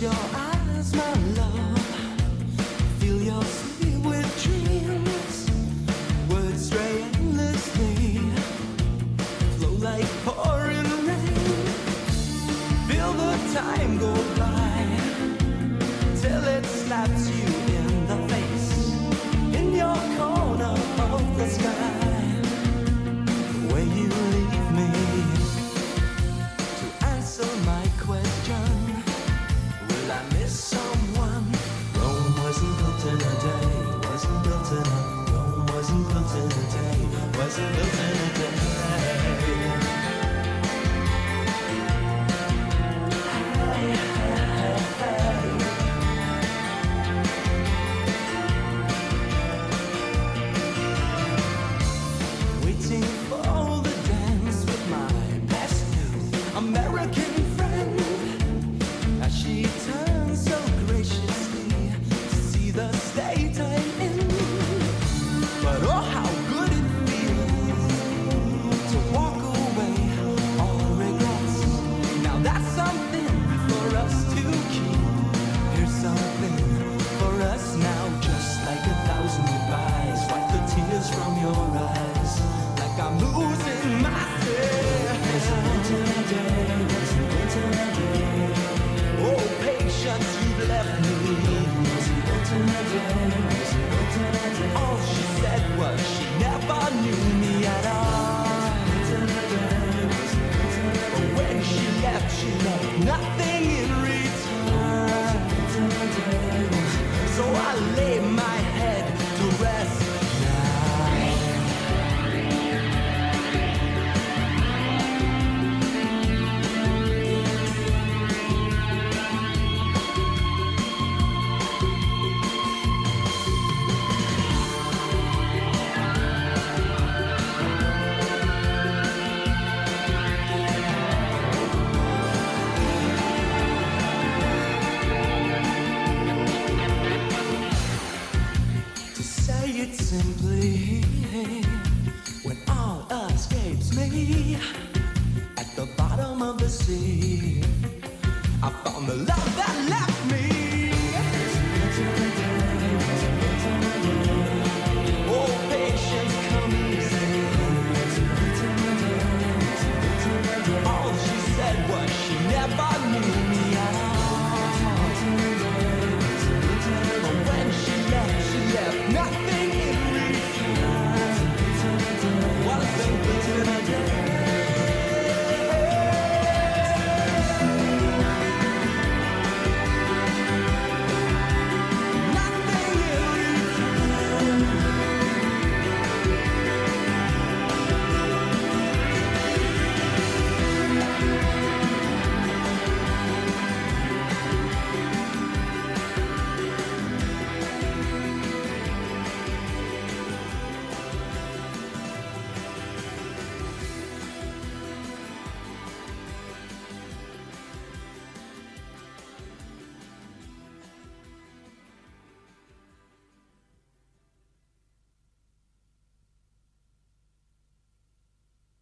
your eyes. time go by till it slaps you in the face in your corner of the sky where you leave me to answer my question. Will I miss someone? Rome wasn't built in a day. Wasn't built in a Rome wasn't built in a day. Wasn't built in at the bottom of the sea i found the love that left